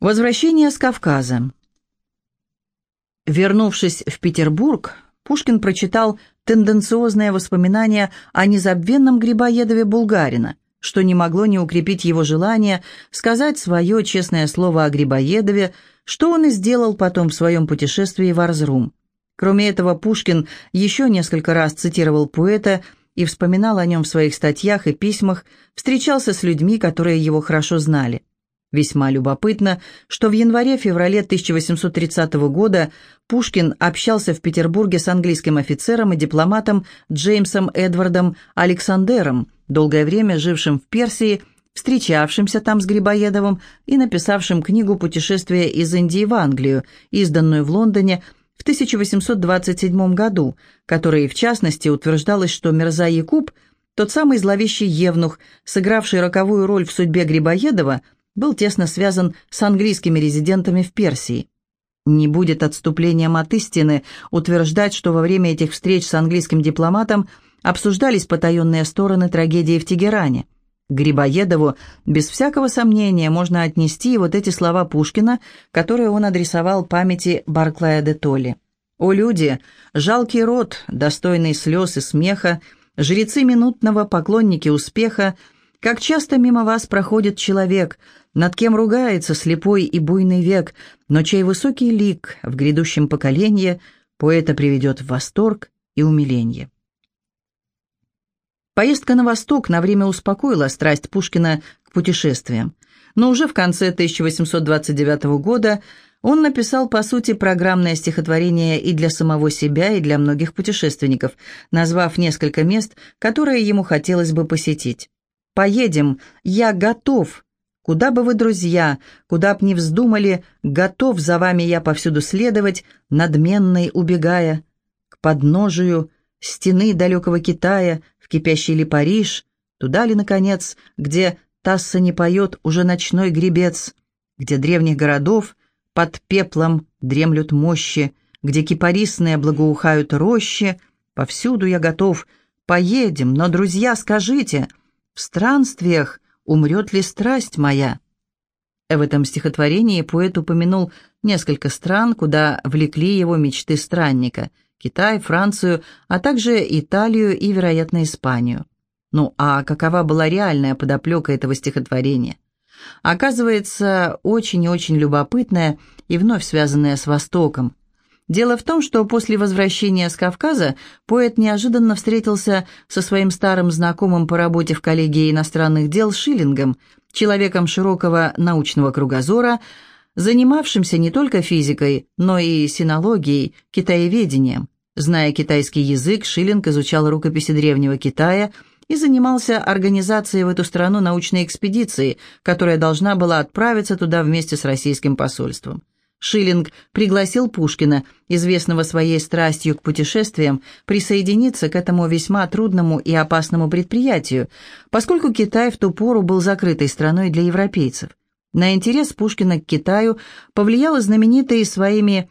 Возвращение с Кавказа. Вернувшись в Петербург, Пушкин прочитал тенденциозное воспоминание о незабвенном Грибоедове Булгарина, что не могло не укрепить его желание сказать свое честное слово о Грибоедове, что он и сделал потом в своем путешествии в Арзрум. Кроме этого, Пушкин еще несколько раз цитировал поэта и вспоминал о нем в своих статьях и письмах, встречался с людьми, которые его хорошо знали. Весьма любопытно, что в январе-феврале 1830 года Пушкин общался в Петербурге с английским офицером и дипломатом Джеймсом Эдвардом Александером, долгое время жившим в Персии, встречавшимся там с Грибоедовым и написавшим книгу «Путешествие из Индии в Англию», изданную в Лондоне в 1827 году, которой, в частности, утверждалось, что Мирза Якуб, тот самый зловещий евнух, сыгравший роковую роль в судьбе Грибоедова – был тесно связан с английскими резидентами в Персии. Не будет отступлением от истины утверждать, что во время этих встреч с английским дипломатом обсуждались потаенные стороны трагедии в Тегеране. Грибоедову, без всякого сомнения, можно отнести вот эти слова Пушкина, которые он адресовал памяти Барклая де Толли. «О люди, жалкий род, достойный слез и смеха, жрецы минутного, поклонники успеха, как часто мимо вас проходит человек, над кем ругается слепой и буйный век, но чей высокий лик в грядущем поколении поэта приведет в восторг и умиление. Поездка на восток на время успокоила страсть Пушкина к путешествиям, но уже в конце 1829 года он написал, по сути, программное стихотворение и для самого себя, и для многих путешественников, назвав несколько мест, которые ему хотелось бы посетить. «Поедем, я готов», Куда бы вы, друзья, куда б ни вздумали, готов за вами я повсюду следовать, надменный убегая. К подножию стены далекого Китая, в кипящий ли Париж, туда ли, наконец, где Тасса не поет уже ночной гребец, где древних городов под пеплом дремлют мощи, где кипарисные благоухают рощи, повсюду я готов, поедем, но, друзья, скажите, в странствиях — умрет ли страсть моя?» В этом стихотворении поэт упомянул несколько стран, куда влекли его мечты странника – Китай, Францию, а также Италию и, вероятно, Испанию. Ну а какова была реальная подоплека этого стихотворения? Оказывается, очень и очень любопытная и вновь связанная с Востоком. Дело в том, что после возвращения с Кавказа поэт неожиданно встретился со своим старым знакомым по работе в коллегии иностранных дел Шиллингом, человеком широкого научного кругозора, занимавшимся не только физикой, но и синологией, китаеведением. Зная китайский язык, Шиллинг изучал рукописи Древнего Китая и занимался организацией в эту страну научной экспедиции, которая должна была отправиться туда вместе с российским посольством. Шиллинг пригласил Пушкина, известного своей страстью к путешествиям, присоединиться к этому весьма трудному и опасному предприятию, поскольку Китай в ту пору был закрытой страной для европейцев. На интерес Пушкина к Китаю повлиял знаменитый своими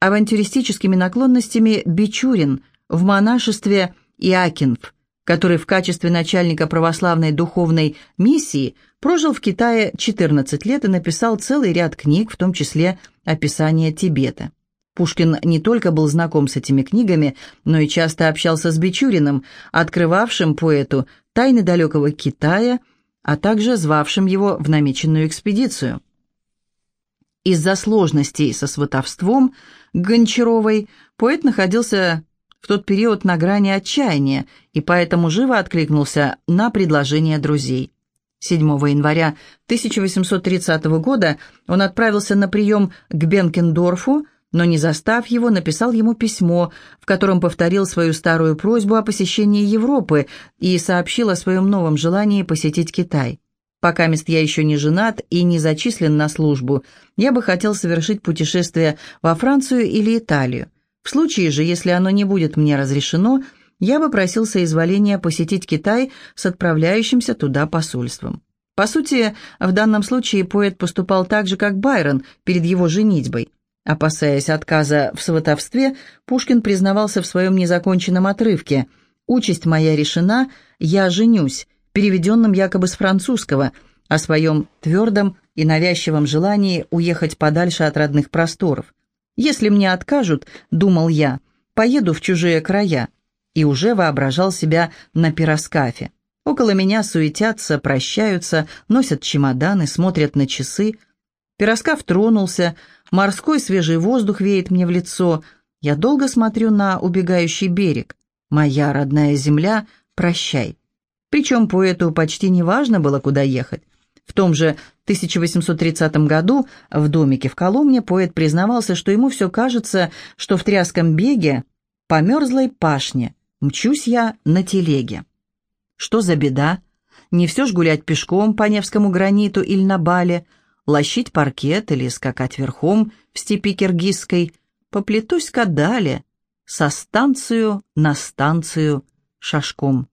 авантюристическими наклонностями Бичурин в монашестве Иакинф, который в качестве начальника православной духовной миссии – Прожил в Китае 14 лет и написал целый ряд книг, в том числе «Описание Тибета». Пушкин не только был знаком с этими книгами, но и часто общался с Бичуриным, открывавшим поэту тайны далекого Китая, а также звавшим его в намеченную экспедицию. Из-за сложностей со сватовством Гончаровой поэт находился в тот период на грани отчаяния и поэтому живо откликнулся на предложение друзей. 7 января 1830 года он отправился на прием к Бенкендорфу, но, не застав его, написал ему письмо, в котором повторил свою старую просьбу о посещении Европы и сообщил о своем новом желании посетить Китай. «Пока мест я еще не женат и не зачислен на службу, я бы хотел совершить путешествие во Францию или Италию. В случае же, если оно не будет мне разрешено, я бы просил соизволения посетить Китай с отправляющимся туда посольством. По сути, в данном случае поэт поступал так же, как Байрон перед его женитьбой. Опасаясь отказа в сватовстве, Пушкин признавался в своем незаконченном отрывке «Участь моя решена, я женюсь», переведенном якобы с французского, о своем твердом и навязчивом желании уехать подальше от родных просторов. «Если мне откажут, — думал я, — поеду в чужие края», и уже воображал себя на пироскафе. Около меня суетятся, прощаются, носят чемоданы, смотрят на часы. Пироскаф тронулся, морской свежий воздух веет мне в лицо. Я долго смотрю на убегающий берег. Моя родная земля, прощай. Причем поэту почти не важно было, куда ехать. В том же 1830 году в домике в Коломне поэт признавался, что ему все кажется, что в тряском беге по мерзлой пашне мчусь я на телеге. Что за беда? Не все ж гулять пешком по Невскому граниту или на бале, лощить паркет или скакать верхом в степи киргизской, поплетусь-ка далее, со станцию на станцию шашком.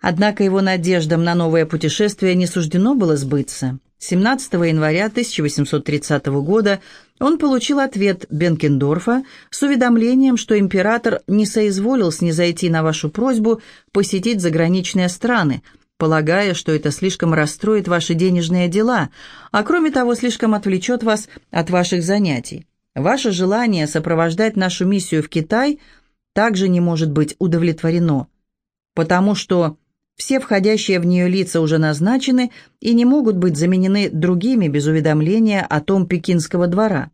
Однако его надеждам на новое путешествие не суждено было сбыться. 17 января 1830 года он получил ответ Бенкендорфа с уведомлением, что император не соизволил снизойти на вашу просьбу посетить заграничные страны, полагая, что это слишком расстроит ваши денежные дела, а кроме того слишком отвлечет вас от ваших занятий. Ваше желание сопровождать нашу миссию в Китай также не может быть удовлетворено, потому что все входящие в нее лица уже назначены и не могут быть заменены другими без уведомления о том пекинского двора.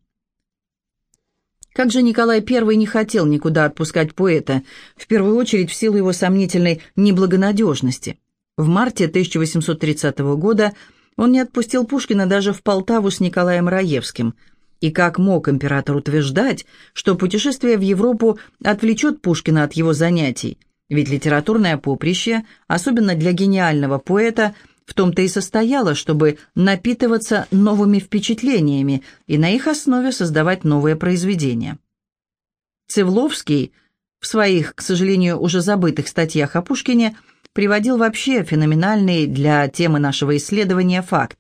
Как же Николай I не хотел никуда отпускать поэта, в первую очередь в силу его сомнительной неблагонадежности. В марте 1830 года он не отпустил Пушкина даже в Полтаву с Николаем Раевским. И как мог император утверждать, что путешествие в Европу отвлечет Пушкина от его занятий – ведь литературное поприще, особенно для гениального поэта, в том-то и состояло, чтобы напитываться новыми впечатлениями и на их основе создавать новые произведения. Цевловский в своих, к сожалению, уже забытых статьях о Пушкине приводил вообще феноменальный для темы нашего исследования факт.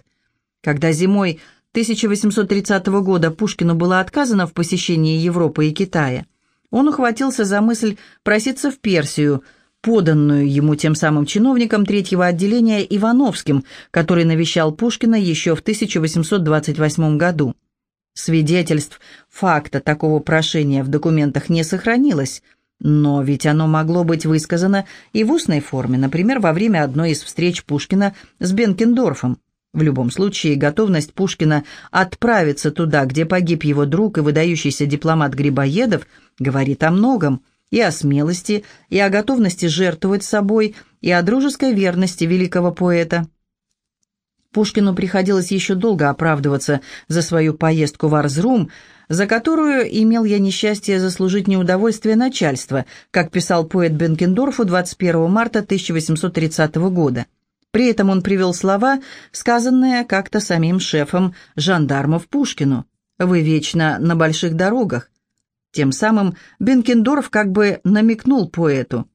Когда зимой 1830 года Пушкину было отказано в посещении Европы и Китая, он ухватился за мысль проситься в Персию, поданную ему тем самым чиновником третьего отделения Ивановским, который навещал Пушкина еще в 1828 году. Свидетельств факта такого прошения в документах не сохранилось, но ведь оно могло быть высказано и в устной форме, например, во время одной из встреч Пушкина с Бенкендорфом. В любом случае, готовность Пушкина отправиться туда, где погиб его друг и выдающийся дипломат Грибоедов, говорит о многом, и о смелости, и о готовности жертвовать собой, и о дружеской верности великого поэта. Пушкину приходилось еще долго оправдываться за свою поездку в Арзрум, за которую имел я несчастье заслужить неудовольствие начальства, как писал поэт Бенкендорфу 21 марта 1830 года. При этом он привел слова, сказанные как-то самим шефом жандармов Пушкину. «Вы вечно на больших дорогах». Тем самым Бенкендорф как бы намекнул поэту.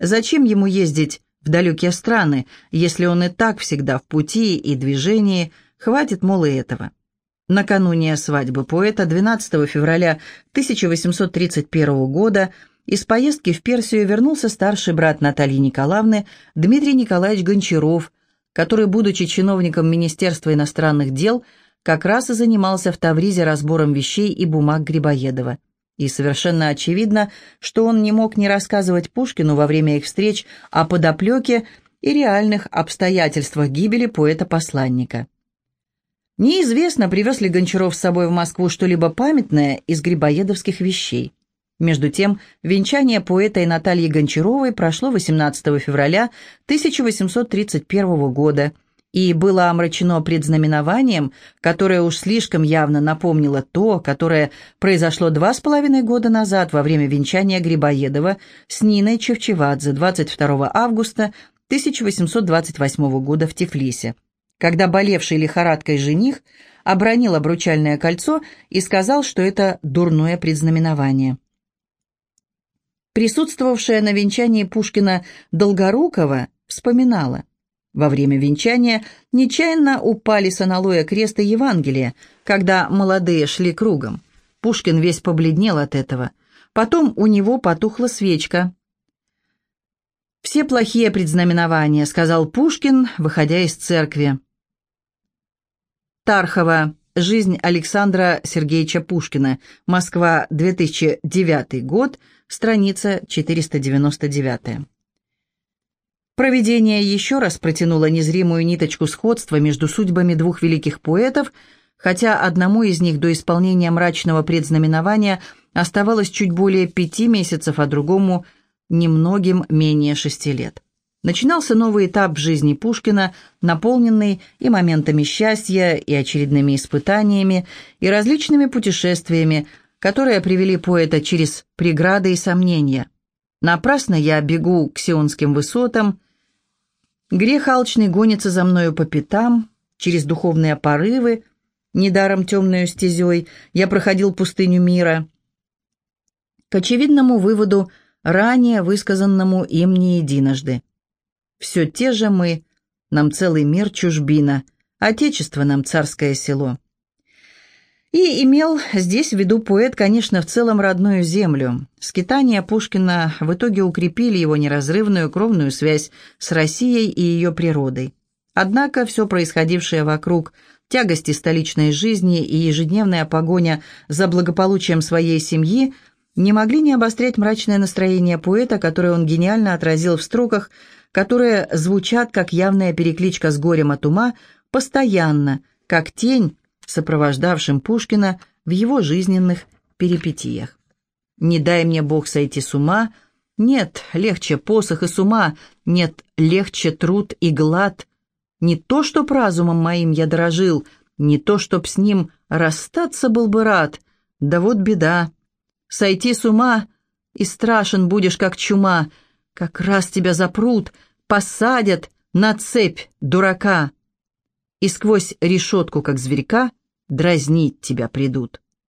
Зачем ему ездить в далекие страны, если он и так всегда в пути и движении, хватит, мол, и этого. Накануне свадьбы поэта 12 февраля 1831 года из поездки в Персию вернулся старший брат Натальи Николаевны Дмитрий Николаевич Гончаров, который, будучи чиновником Министерства иностранных дел, как раз и занимался в Тавризе разбором вещей и бумаг Грибоедова. И совершенно очевидно, что он не мог не рассказывать Пушкину во время их встреч о подоплеке и реальных обстоятельствах гибели поэта-посланника. Неизвестно, привез ли Гончаров с собой в Москву что-либо памятное из грибоедовских вещей. Между тем, венчание поэта и Натальи Гончаровой прошло 18 февраля 1831 года и было омрачено предзнаменованием, которое уж слишком явно напомнило то, которое произошло два с половиной года назад во время венчания Грибоедова с Ниной Чевчевадзе 22 августа 1828 года в Тифлисе, когда болевший лихорадкой жених обронил обручальное кольцо и сказал, что это дурное предзнаменование. Присутствовавшая на венчании Пушкина Долгорукова вспоминала. Во время венчания нечаянно упали с аналоя креста Евангелия, когда молодые шли кругом. Пушкин весь побледнел от этого. Потом у него потухла свечка. «Все плохие предзнаменования», — сказал Пушкин, выходя из церкви. Тархова. Жизнь Александра Сергеевича Пушкина. Москва, 2009 год. Страница 499. Проведение еще раз протянуло незримую ниточку сходства между судьбами двух великих поэтов, хотя одному из них до исполнения мрачного предзнаменования оставалось чуть более пяти месяцев, а другому – немногим менее шести лет. Начинался новый этап в жизни Пушкина, наполненный и моментами счастья, и очередными испытаниями, и различными путешествиями, которые привели поэта через преграды и сомнения. Напрасно я бегу к сионским высотам, грех алчный гонится за мною по пятам, через духовные порывы, недаром темную стезей я проходил пустыню мира. К очевидному выводу, ранее высказанному им не единожды. Все те же мы, нам целый мир чужбина, отечество нам царское село. И имел здесь в виду поэт, конечно, в целом родную землю. Скитания Пушкина в итоге укрепили его неразрывную кровную связь с Россией и ее природой. Однако все происходившее вокруг, тягости столичной жизни и ежедневная погоня за благополучием своей семьи не могли не обострять мрачное настроение поэта, которое он гениально отразил в строках которые звучат как явная перекличка с горем от ума, постоянно, как тень, сопровождавшим Пушкина в его жизненных перипетиях. «Не дай мне Бог сойти с ума», «Нет, легче посох и с ума», «Нет, легче труд и глад», «Не то, чтоб разумом моим я дорожил», «Не то, чтоб с ним расстаться был бы рад», «Да вот беда, сойти с ума, и страшен будешь, как чума», как раз тебя запрут, посадят на цепь дурака, и сквозь решетку, как зверька, дразнить тебя придут.